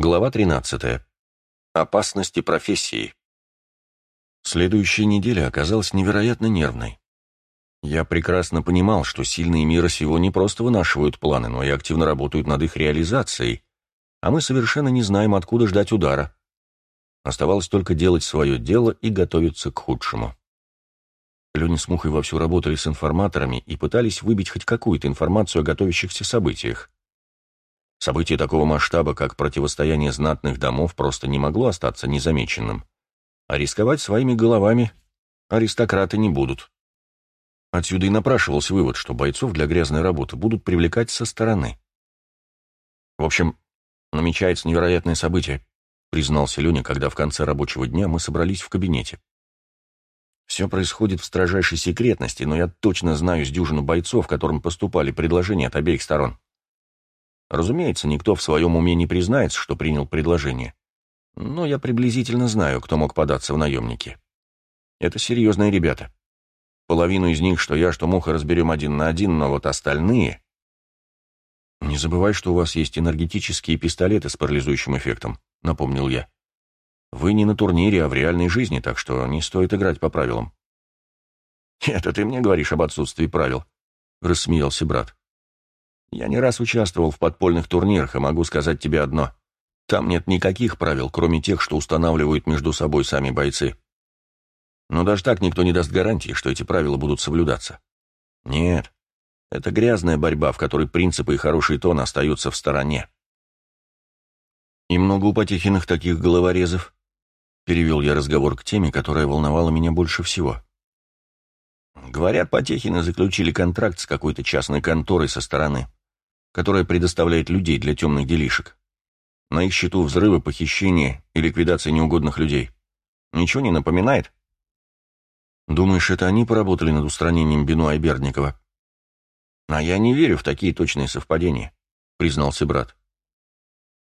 Глава 13. Опасности профессии. Следующая неделя оказалась невероятно нервной. Я прекрасно понимал, что сильные мира сего не просто вынашивают планы, но и активно работают над их реализацией, а мы совершенно не знаем, откуда ждать удара. Оставалось только делать свое дело и готовиться к худшему. Леня с Мухой вовсю работали с информаторами и пытались выбить хоть какую-то информацию о готовящихся событиях. Событие такого масштаба, как противостояние знатных домов, просто не могло остаться незамеченным. А рисковать своими головами аристократы не будут. Отсюда и напрашивался вывод, что бойцов для грязной работы будут привлекать со стороны. В общем, намечается невероятное событие, признался Леня, когда в конце рабочего дня мы собрались в кабинете. Все происходит в строжайшей секретности, но я точно знаю с дюжину бойцов, которым поступали предложения от обеих сторон. Разумеется, никто в своем уме не признается, что принял предложение. Но я приблизительно знаю, кто мог податься в наемники. Это серьезные ребята. Половину из них, что я, что Муха, разберем один на один, но вот остальные... «Не забывай, что у вас есть энергетические пистолеты с парализующим эффектом», — напомнил я. «Вы не на турнире, а в реальной жизни, так что не стоит играть по правилам». «Это ты мне говоришь об отсутствии правил», — рассмеялся брат. Я не раз участвовал в подпольных турнирах и могу сказать тебе одно. Там нет никаких правил, кроме тех, что устанавливают между собой сами бойцы. Но даже так никто не даст гарантии, что эти правила будут соблюдаться. Нет, это грязная борьба, в которой принципы и хороший тон остаются в стороне. «И много у Потехиных таких головорезов?» Перевел я разговор к теме, которая волновала меня больше всего. Говорят, Потехины заключили контракт с какой-то частной конторой со стороны которая предоставляет людей для темных делишек. На их счету взрывы, похищения и ликвидация неугодных людей. Ничего не напоминает? Думаешь, это они поработали над устранением Бенуа и? А я не верю в такие точные совпадения, признался брат.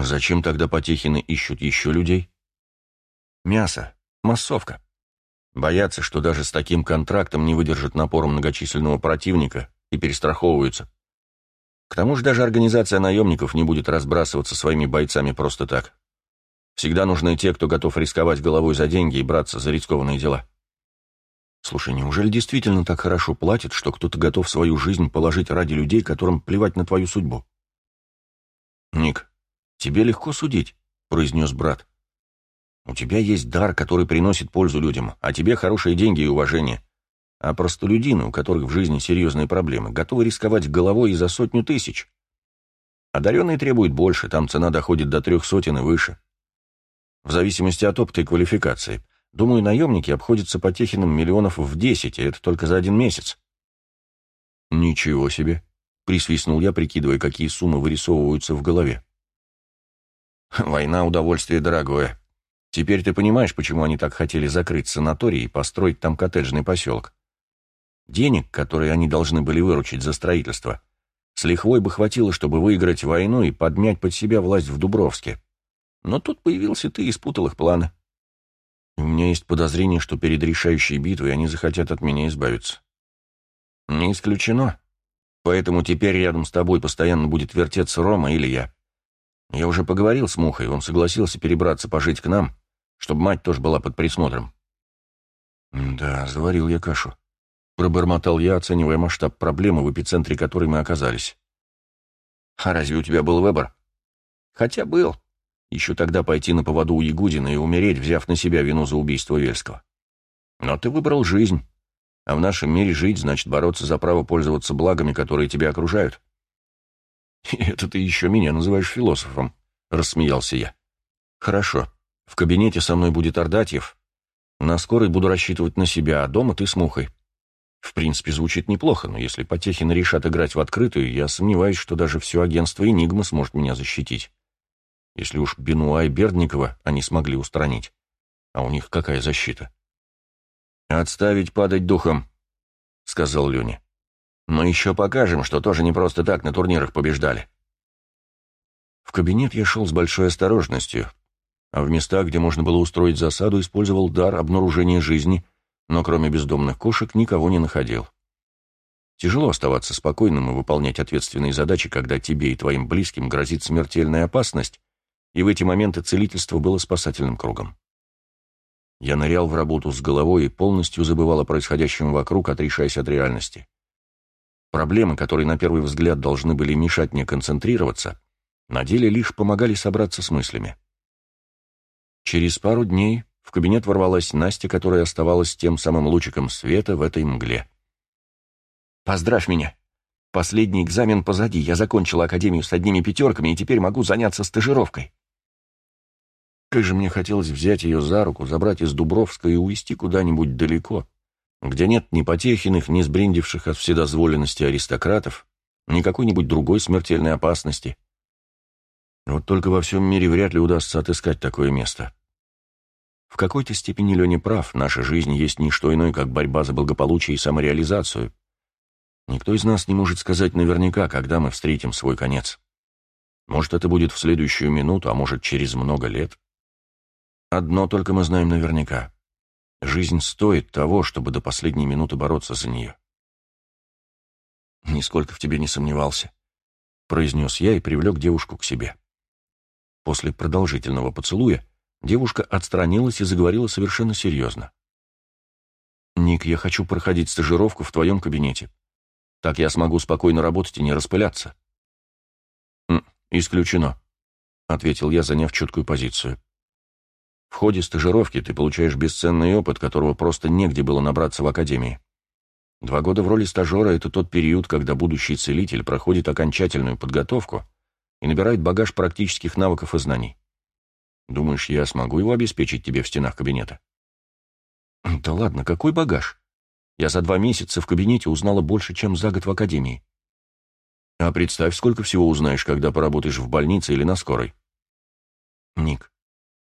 Зачем тогда Потехины ищут еще людей? Мясо, массовка. Боятся, что даже с таким контрактом не выдержат напора многочисленного противника и перестраховываются. К тому же даже организация наемников не будет разбрасываться своими бойцами просто так. Всегда нужны те, кто готов рисковать головой за деньги и браться за рискованные дела. Слушай, неужели действительно так хорошо платят, что кто-то готов свою жизнь положить ради людей, которым плевать на твою судьбу? Ник, тебе легко судить, произнес брат. У тебя есть дар, который приносит пользу людям, а тебе хорошие деньги и уважение а простолюдины, у которых в жизни серьезные проблемы, готовы рисковать головой и за сотню тысяч. Одаренные требуют больше, там цена доходит до трех сотен и выше. В зависимости от опыта и квалификации. Думаю, наемники обходятся по Техинам миллионов в десять, и это только за один месяц. Ничего себе, присвистнул я, прикидывая, какие суммы вырисовываются в голове. Война — удовольствие дорогое. Теперь ты понимаешь, почему они так хотели закрыть санаторий и построить там коттеджный поселок. Денег, которые они должны были выручить за строительство, с лихвой бы хватило, чтобы выиграть войну и подмять под себя власть в Дубровске. Но тут появился ты и спутал их планы. У меня есть подозрение, что перед решающей битвой они захотят от меня избавиться. Не исключено. Поэтому теперь рядом с тобой постоянно будет вертеться Рома или я. Я уже поговорил с Мухой, он согласился перебраться пожить к нам, чтобы мать тоже была под присмотром. Да, заварил я кашу. Пробормотал я, оценивая масштаб проблемы, в эпицентре которой мы оказались. «А разве у тебя был выбор?» «Хотя был. Еще тогда пойти на поводу у Ягудина и умереть, взяв на себя вину за убийство Вельского. Но ты выбрал жизнь. А в нашем мире жить значит бороться за право пользоваться благами, которые тебя окружают». «Это ты еще меня называешь философом», — рассмеялся я. «Хорошо. В кабинете со мной будет Ордатьев. На скорой буду рассчитывать на себя, а дома ты с Мухой. В принципе, звучит неплохо, но если Потехины решат играть в открытую, я сомневаюсь, что даже все агентство «Энигма» сможет меня защитить. Если уж Бенуа и Бердникова они смогли устранить. А у них какая защита? «Отставить падать духом», — сказал Леня. «Мы еще покажем, что тоже не просто так на турнирах побеждали». В кабинет я шел с большой осторожностью, а в местах, где можно было устроить засаду, использовал дар обнаружения жизни но кроме бездомных кошек никого не находил. Тяжело оставаться спокойным и выполнять ответственные задачи, когда тебе и твоим близким грозит смертельная опасность, и в эти моменты целительство было спасательным кругом. Я нырял в работу с головой и полностью забывал о происходящем вокруг, отрешаясь от реальности. Проблемы, которые на первый взгляд должны были мешать мне концентрироваться, на деле лишь помогали собраться с мыслями. Через пару дней в кабинет ворвалась Настя, которая оставалась тем самым лучиком света в этой мгле. «Поздравь меня! Последний экзамен позади, я закончила академию с одними пятерками и теперь могу заняться стажировкой». Как же мне хотелось взять ее за руку, забрать из Дубровска и увезти куда-нибудь далеко, где нет ни Потехиных, ни сбрендивших от вседозволенности аристократов, ни какой-нибудь другой смертельной опасности. Вот только во всем мире вряд ли удастся отыскать такое место. В какой-то степени Леня прав, наша жизнь есть не что иное, как борьба за благополучие и самореализацию. Никто из нас не может сказать наверняка, когда мы встретим свой конец. Может, это будет в следующую минуту, а может, через много лет. Одно только мы знаем наверняка. Жизнь стоит того, чтобы до последней минуты бороться за нее. «Нисколько в тебе не сомневался», — произнес я и привлек девушку к себе. После продолжительного поцелуя девушка отстранилась и заговорила совершенно серьезно. «Ник, я хочу проходить стажировку в твоем кабинете. Так я смогу спокойно работать и не распыляться». «Исключено», — ответил я, заняв четкую позицию. В ходе стажировки ты получаешь бесценный опыт, которого просто негде было набраться в академии. Два года в роли стажера — это тот период, когда будущий целитель проходит окончательную подготовку и набирает багаж практических навыков и знаний. Думаешь, я смогу его обеспечить тебе в стенах кабинета? Да ладно, какой багаж? Я за два месяца в кабинете узнала больше, чем за год в академии. А представь, сколько всего узнаешь, когда поработаешь в больнице или на скорой. Ник,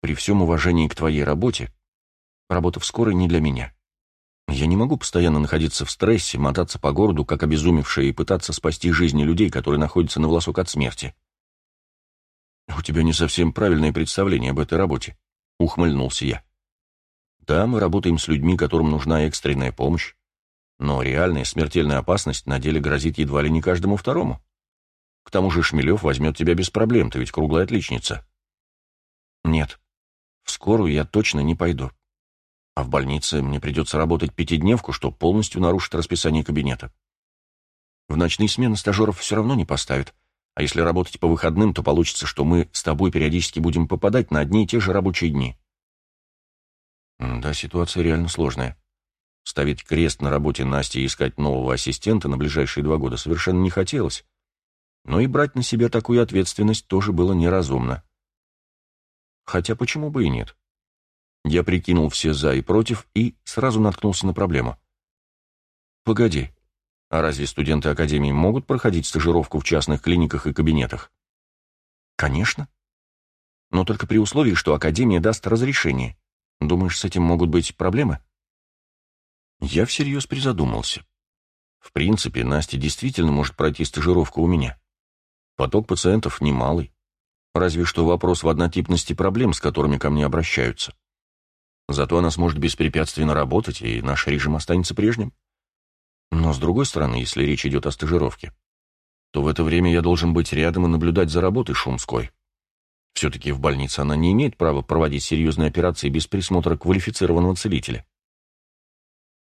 при всем уважении к твоей работе, работа в скорой не для меня. Я не могу постоянно находиться в стрессе, мотаться по городу, как обезумевшая, и пытаться спасти жизни людей, которые находятся на волосок от смерти. «У тебя не совсем правильное представление об этой работе», — ухмыльнулся я. «Да, мы работаем с людьми, которым нужна экстренная помощь, но реальная смертельная опасность на деле грозит едва ли не каждому второму. К тому же Шмелев возьмет тебя без проблем, ты ведь круглая отличница». «Нет», в скорую я точно не пойду. А в больнице мне придется работать пятидневку, что полностью нарушит расписание кабинета. В ночные смены стажеров все равно не поставят, а если работать по выходным, то получится, что мы с тобой периодически будем попадать на одни и те же рабочие дни. Да, ситуация реально сложная. Ставить крест на работе Насти и искать нового ассистента на ближайшие два года совершенно не хотелось. Но и брать на себя такую ответственность тоже было неразумно. Хотя почему бы и нет? Я прикинул все «за» и «против» и сразу наткнулся на проблему. Погоди, а разве студенты Академии могут проходить стажировку в частных клиниках и кабинетах? Конечно. Но только при условии, что Академия даст разрешение. Думаешь, с этим могут быть проблемы? Я всерьез призадумался. В принципе, Настя действительно может пройти стажировку у меня. Поток пациентов немалый. Разве что вопрос в однотипности проблем, с которыми ко мне обращаются. Зато она сможет беспрепятственно работать, и наш режим останется прежним. Но, с другой стороны, если речь идет о стажировке, то в это время я должен быть рядом и наблюдать за работой Шумской. Все-таки в больнице она не имеет права проводить серьезные операции без присмотра квалифицированного целителя.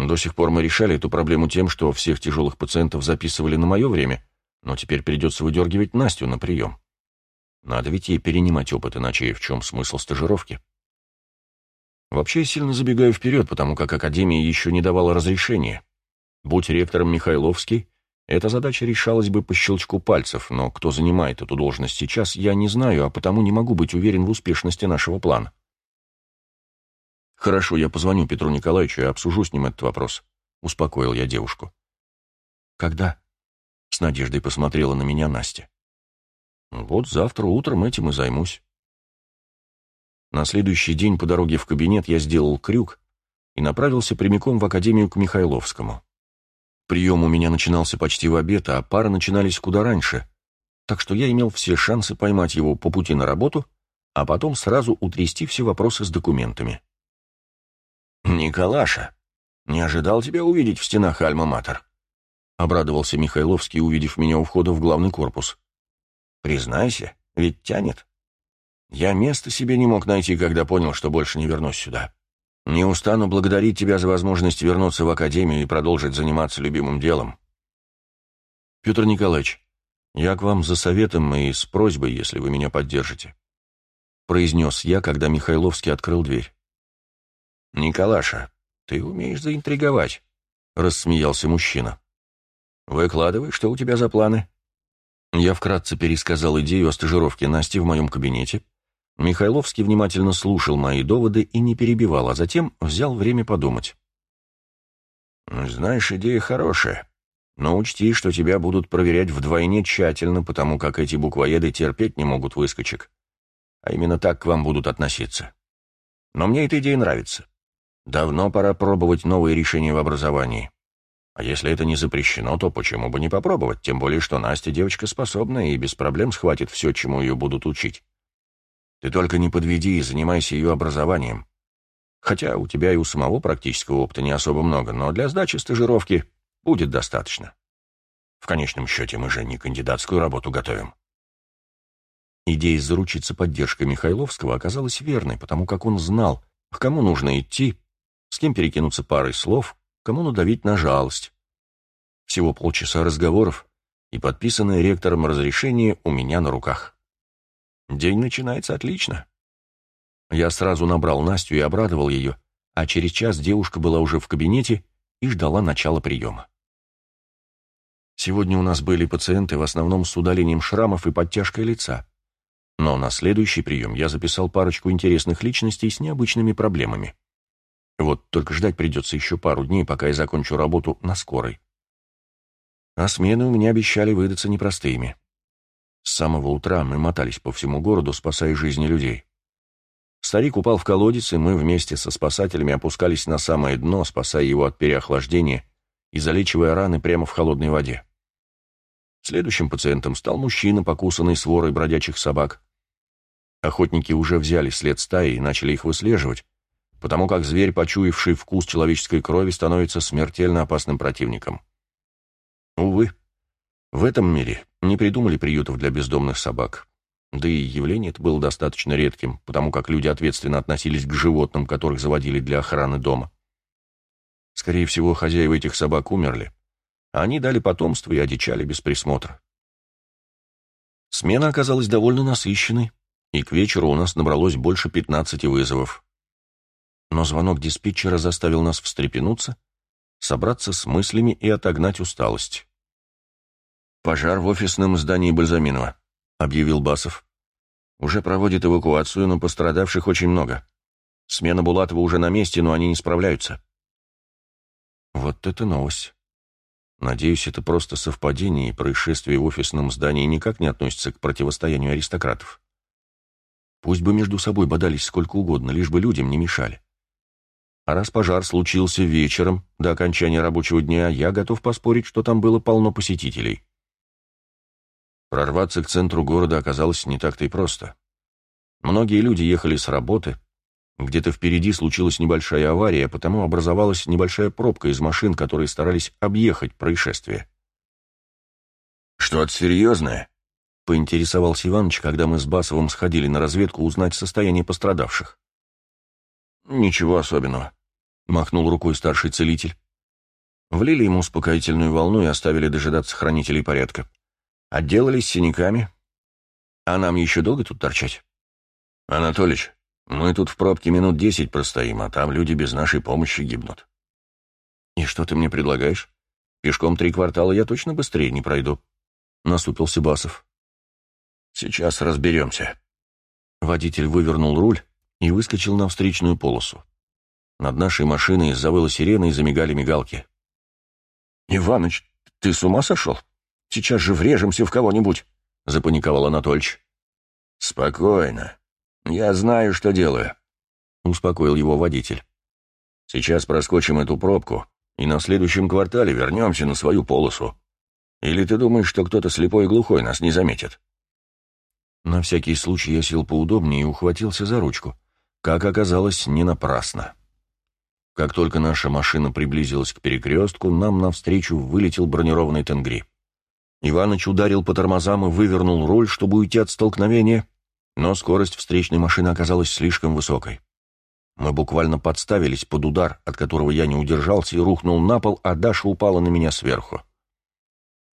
До сих пор мы решали эту проблему тем, что всех тяжелых пациентов записывали на мое время, но теперь придется выдергивать Настю на прием. Надо ведь ей перенимать опыт, иначе в чем смысл стажировки? Вообще я сильно забегаю вперед, потому как Академия еще не давала разрешения. Будь ректором Михайловский, эта задача решалась бы по щелчку пальцев, но кто занимает эту должность сейчас, я не знаю, а потому не могу быть уверен в успешности нашего плана. «Хорошо, я позвоню Петру Николаевичу и обсужу с ним этот вопрос», — успокоил я девушку. «Когда?» — с надеждой посмотрела на меня Настя. Вот завтра утром этим и займусь. На следующий день по дороге в кабинет я сделал крюк и направился прямиком в академию к Михайловскому. Прием у меня начинался почти в обед, а пары начинались куда раньше, так что я имел все шансы поймать его по пути на работу, а потом сразу утрясти все вопросы с документами. «Николаша, не ожидал тебя увидеть в стенах Альма-Матер», — обрадовался Михайловский, увидев меня у входа в главный корпус. Признайся, ведь тянет. Я места себе не мог найти, когда понял, что больше не вернусь сюда. Не устану благодарить тебя за возможность вернуться в академию и продолжить заниматься любимым делом. Петр Николаевич, я к вам за советом и с просьбой, если вы меня поддержите. Произнес я, когда Михайловский открыл дверь. Николаша, ты умеешь заинтриговать, рассмеялся мужчина. Выкладывай, что у тебя за планы? Я вкратце пересказал идею о стажировке Насти в моем кабинете, Михайловский внимательно слушал мои доводы и не перебивал, а затем взял время подумать. «Знаешь, идея хорошая, но учти, что тебя будут проверять вдвойне тщательно, потому как эти буквоеды терпеть не могут выскочек. А именно так к вам будут относиться. Но мне эта идея нравится. Давно пора пробовать новые решения в образовании. А если это не запрещено, то почему бы не попробовать, тем более, что Настя девочка способная и без проблем схватит все, чему ее будут учить. Ты только не подведи и занимайся ее образованием. Хотя у тебя и у самого практического опыта не особо много, но для сдачи стажировки будет достаточно. В конечном счете мы же не кандидатскую работу готовим. Идея заручиться поддержкой Михайловского оказалась верной, потому как он знал, к кому нужно идти, с кем перекинуться парой слов, кому надавить на жалость. Всего полчаса разговоров и подписанное ректором разрешение у меня на руках. День начинается отлично. Я сразу набрал Настю и обрадовал ее, а через час девушка была уже в кабинете и ждала начала приема. Сегодня у нас были пациенты в основном с удалением шрамов и подтяжкой лица. Но на следующий прием я записал парочку интересных личностей с необычными проблемами. Вот только ждать придется еще пару дней, пока я закончу работу на скорой. А смены у меня обещали выдаться непростыми. С самого утра мы мотались по всему городу, спасая жизни людей. Старик упал в колодец, и мы вместе со спасателями опускались на самое дно, спасая его от переохлаждения и залечивая раны прямо в холодной воде. Следующим пациентом стал мужчина, покусанный сворой бродячих собак. Охотники уже взяли след стаи и начали их выслеживать, потому как зверь, почуявший вкус человеческой крови, становится смертельно опасным противником. Увы, в этом мире не придумали приютов для бездомных собак. Да и явление это было достаточно редким, потому как люди ответственно относились к животным, которых заводили для охраны дома. Скорее всего, хозяева этих собак умерли, а они дали потомство и одичали без присмотра. Смена оказалась довольно насыщенной, и к вечеру у нас набралось больше 15 вызовов. Но звонок диспетчера заставил нас встрепенуться, собраться с мыслями и отогнать усталость. «Пожар в офисном здании Бальзаминова», — объявил Басов. «Уже проводит эвакуацию, но пострадавших очень много. Смена Булатова уже на месте, но они не справляются». Вот это новость. Надеюсь, это просто совпадение, и происшествие в офисном здании никак не относится к противостоянию аристократов. Пусть бы между собой бодались сколько угодно, лишь бы людям не мешали. А раз пожар случился вечером, до окончания рабочего дня, я готов поспорить, что там было полно посетителей. Прорваться к центру города оказалось не так-то и просто. Многие люди ехали с работы, где-то впереди случилась небольшая авария, потому образовалась небольшая пробка из машин, которые старались объехать происшествие. «Что-то серьезное?» — поинтересовался Иваныч, когда мы с Басовым сходили на разведку узнать состояние пострадавших. «Ничего особенного», — махнул рукой старший целитель. Влили ему успокоительную волну и оставили дожидаться хранителей порядка. Отделались синяками. А нам еще долго тут торчать? Анатолич, мы тут в пробке минут десять простоим, а там люди без нашей помощи гибнут. И что ты мне предлагаешь? Пешком три квартала я точно быстрее не пройду. Насупился Басов. Сейчас разберемся. Водитель вывернул руль и выскочил на встречную полосу. Над нашей машиной завыла сирена и замигали мигалки. «Иваныч, ты с ума сошел?» Сейчас же врежемся в кого-нибудь», — запаниковал Анатольевич. «Спокойно. Я знаю, что делаю», — успокоил его водитель. «Сейчас проскочим эту пробку, и на следующем квартале вернемся на свою полосу. Или ты думаешь, что кто-то слепой и глухой нас не заметит?» На всякий случай я сел поудобнее и ухватился за ручку. Как оказалось, не напрасно. Как только наша машина приблизилась к перекрестку, нам навстречу вылетел бронированный тенгри. Иваныч ударил по тормозам и вывернул руль, чтобы уйти от столкновения, Но скорость встречной машины оказалась слишком высокой. Мы буквально подставились под удар, от которого я не удержался и рухнул на пол, а Даша упала на меня сверху.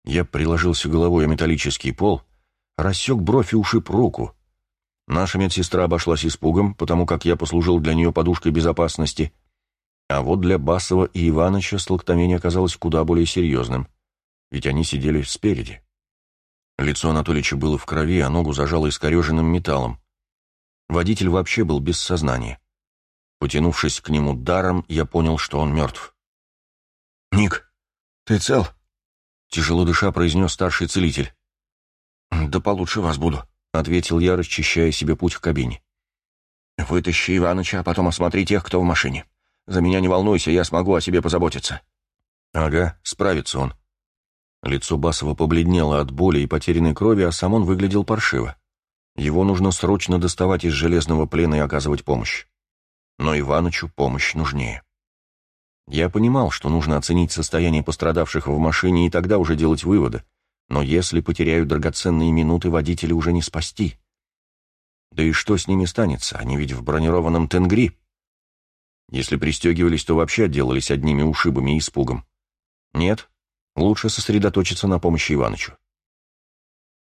Я приложился головой о металлический пол, рассек бровь и ушиб руку. Наша медсестра обошлась испугом, потому как я послужил для нее подушкой безопасности, а вот для Басова и Иваныча столкновение оказалось куда более серьезным, ведь они сидели спереди. Лицо Анатолича было в крови, а ногу зажало искореженным металлом. Водитель вообще был без сознания. Потянувшись к нему даром, я понял, что он мертв. «Ник, ты цел?» Тяжело дыша произнес старший целитель. «Да получше вас буду», — ответил я, расчищая себе путь к кабине. «Вытащи Иваныча, а потом осмотри тех, кто в машине. За меня не волнуйся, я смогу о себе позаботиться». «Ага, справится он». Лицо Басова побледнело от боли и потерянной крови, а сам он выглядел паршиво. Его нужно срочно доставать из железного плена и оказывать помощь. Но Иванычу помощь нужнее. Я понимал, что нужно оценить состояние пострадавших в машине и тогда уже делать выводы, но если потеряют драгоценные минуты, водителя уже не спасти. Да и что с ними станется, они ведь в бронированном тенгри. Если пристегивались, то вообще отделались одними ушибами и испугом. Нет, Лучше сосредоточиться на помощи Иванычу.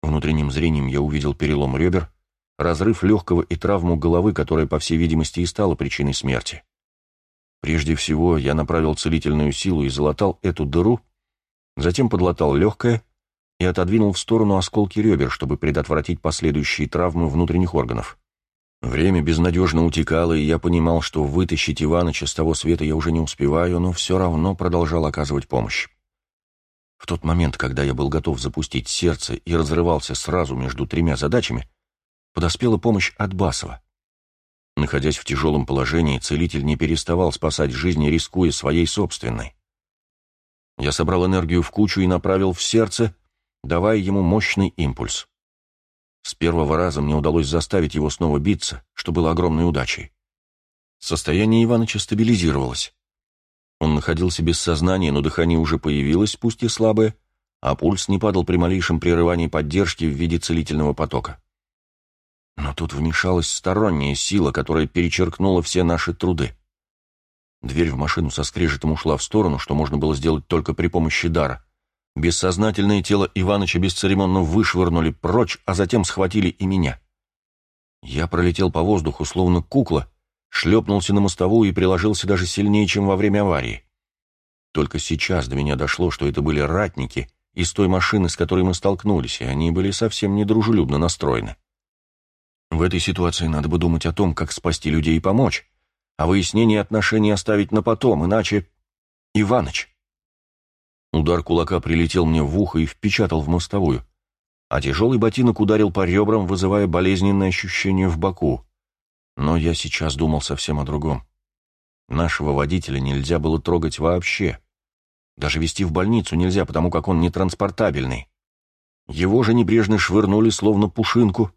Внутренним зрением я увидел перелом ребер, разрыв легкого и травму головы, которая, по всей видимости, и стала причиной смерти. Прежде всего, я направил целительную силу и залатал эту дыру, затем подлатал легкое и отодвинул в сторону осколки ребер, чтобы предотвратить последующие травмы внутренних органов. Время безнадежно утекало, и я понимал, что вытащить Иваныча с того света я уже не успеваю, но все равно продолжал оказывать помощь. В тот момент, когда я был готов запустить сердце и разрывался сразу между тремя задачами, подоспела помощь от Басова. Находясь в тяжелом положении, целитель не переставал спасать жизни, рискуя своей собственной. Я собрал энергию в кучу и направил в сердце, давая ему мощный импульс. С первого раза мне удалось заставить его снова биться, что было огромной удачей. Состояние Иваныча стабилизировалось. Он находился без сознания, но дыхание уже появилось, пусть и слабое, а пульс не падал при малейшем прерывании поддержки в виде целительного потока. Но тут вмешалась сторонняя сила, которая перечеркнула все наши труды. Дверь в машину со скрежетом ушла в сторону, что можно было сделать только при помощи дара. Бессознательное тело Иваныча бесцеремонно вышвырнули прочь, а затем схватили и меня. Я пролетел по воздуху, словно кукла, шлепнулся на мостовую и приложился даже сильнее, чем во время аварии. Только сейчас до меня дошло, что это были ратники из той машины, с которой мы столкнулись, и они были совсем недружелюбно настроены. В этой ситуации надо бы думать о том, как спасти людей и помочь, а выяснение отношений оставить на потом, иначе... Иваныч! Удар кулака прилетел мне в ухо и впечатал в мостовую, а тяжелый ботинок ударил по ребрам, вызывая болезненное ощущение в боку. Но я сейчас думал совсем о другом. Нашего водителя нельзя было трогать вообще. Даже везти в больницу нельзя, потому как он нетранспортабельный. Его же небрежно швырнули, словно пушинку,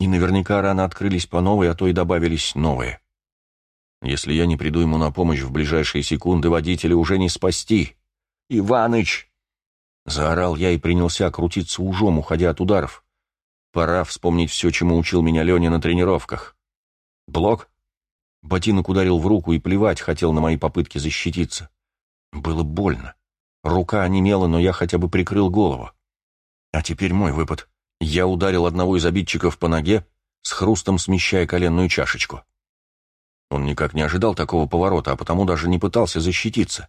и наверняка раны открылись по новой, а то и добавились новые. Если я не приду ему на помощь в ближайшие секунды, водителя уже не спасти. «Иваныч!» Заорал я и принялся крутиться ужом, уходя от ударов. Пора вспомнить все, чему учил меня Леня на тренировках. Блок? Ботинок ударил в руку и плевать хотел на мои попытки защититься. Было больно. Рука онемела, но я хотя бы прикрыл голову. А теперь мой выпад. Я ударил одного из обидчиков по ноге, с хрустом смещая коленную чашечку. Он никак не ожидал такого поворота, а потому даже не пытался защититься.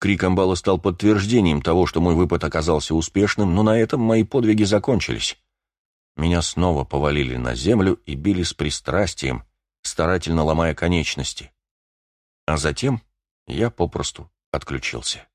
Крик амбала стал подтверждением того, что мой выпад оказался успешным, но на этом мои подвиги закончились. Меня снова повалили на землю и били с пристрастием, старательно ломая конечности. А затем я попросту отключился.